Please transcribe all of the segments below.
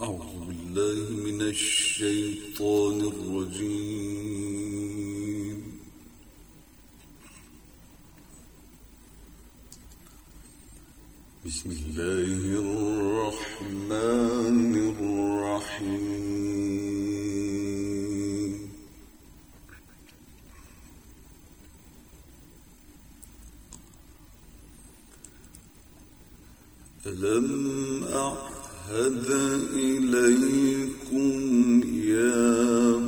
أعوذ بالله من الشيطان الرجيم. بسم الله الرحمن الرحيم. ألم أعهد إليكم يا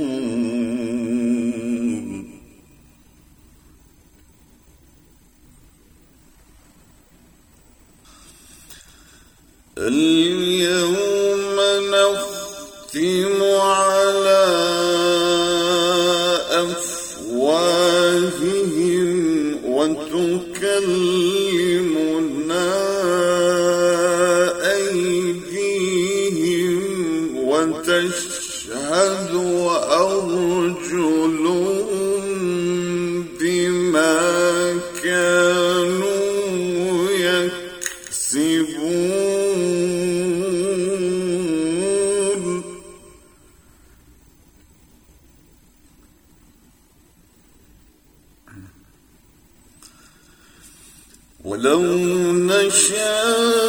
وتشهد أرجلهم بما كانوا يكسبون. ولو نشاء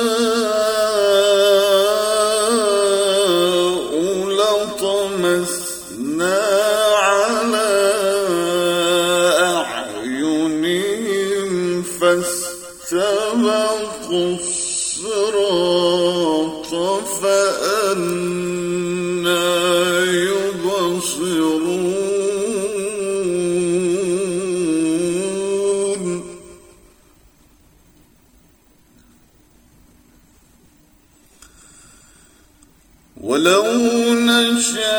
ولو نشاء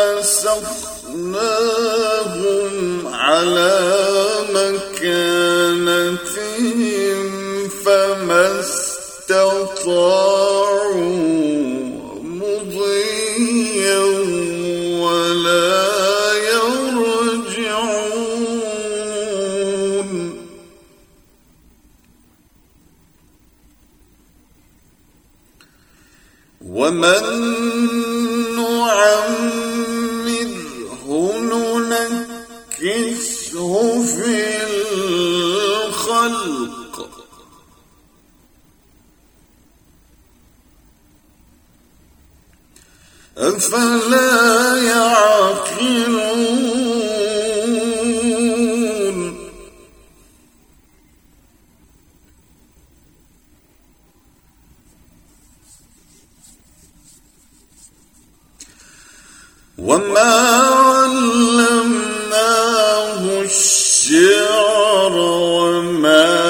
لمسخناهم على مكانتهم فما استطاعوا مضيا. أفلا يعقلون. وما علمناه الشعر وما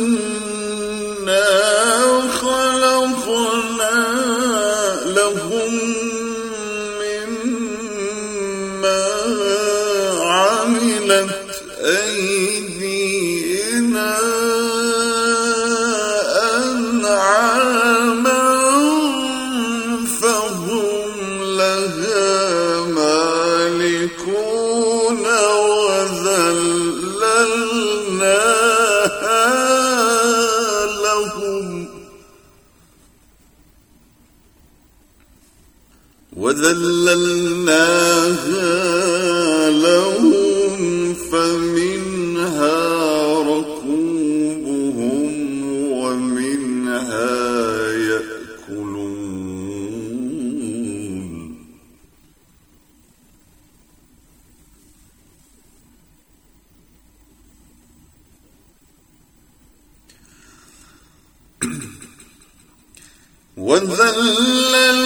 وذلل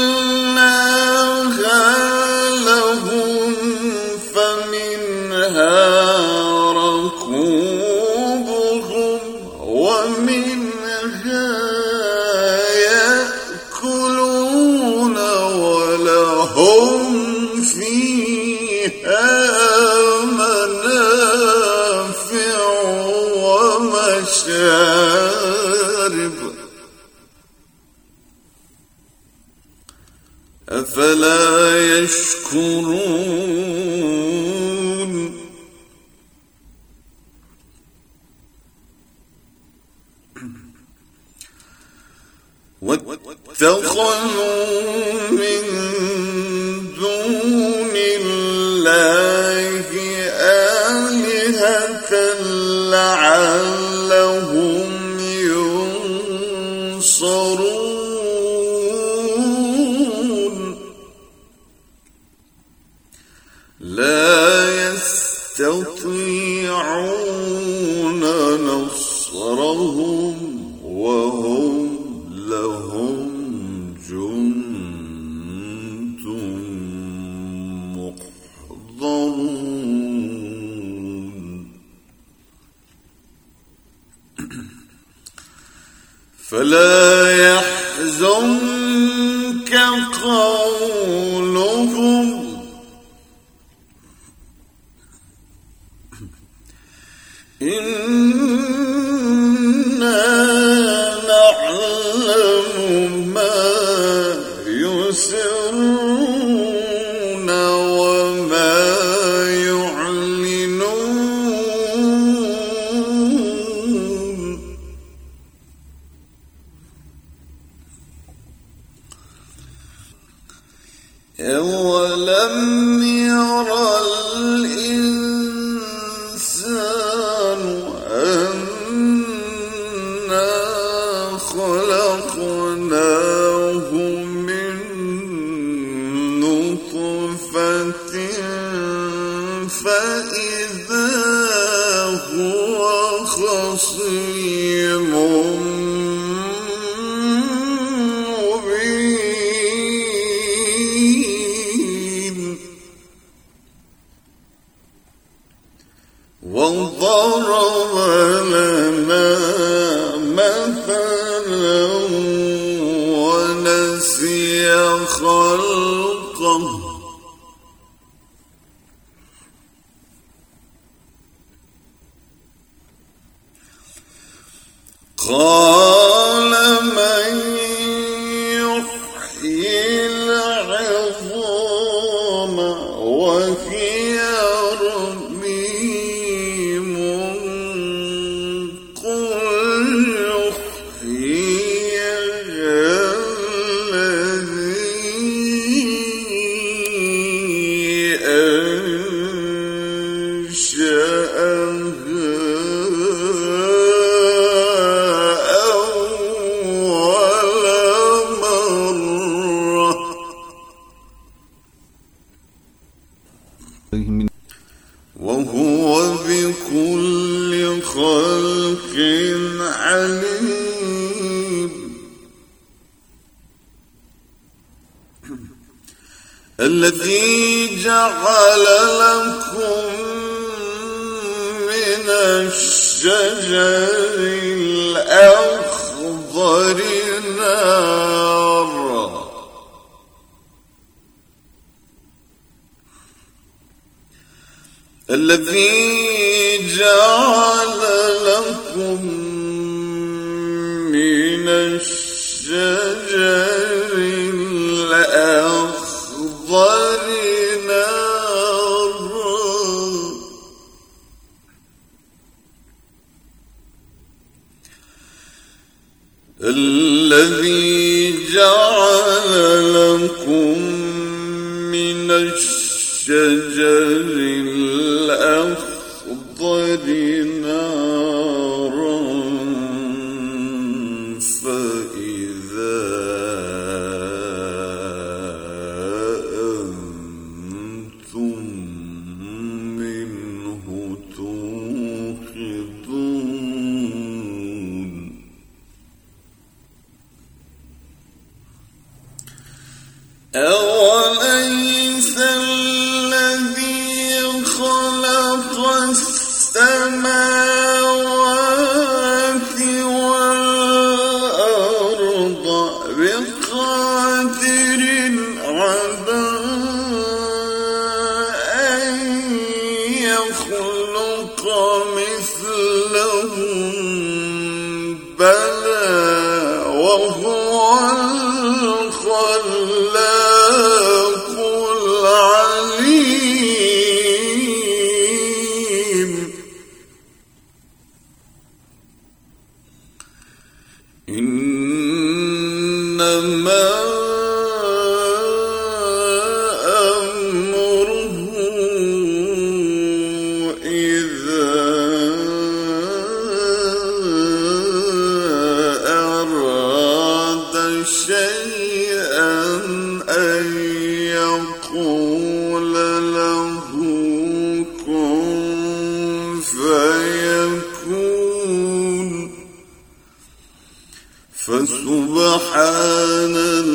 اتخذوا من دون الله آلهة لعلهم ينصرون. لا يحزنك قولهم أولم ير الإنسان أنا خلقناه من نطفة فإذا هو خصيم خالق الذي جعل لكم من الشجر الأخضر نارا. الذي جعل الشجر الأخضر نارا فإذا أنتم منه توقدون. أوليس وهو الخلاق. فسبحان الذي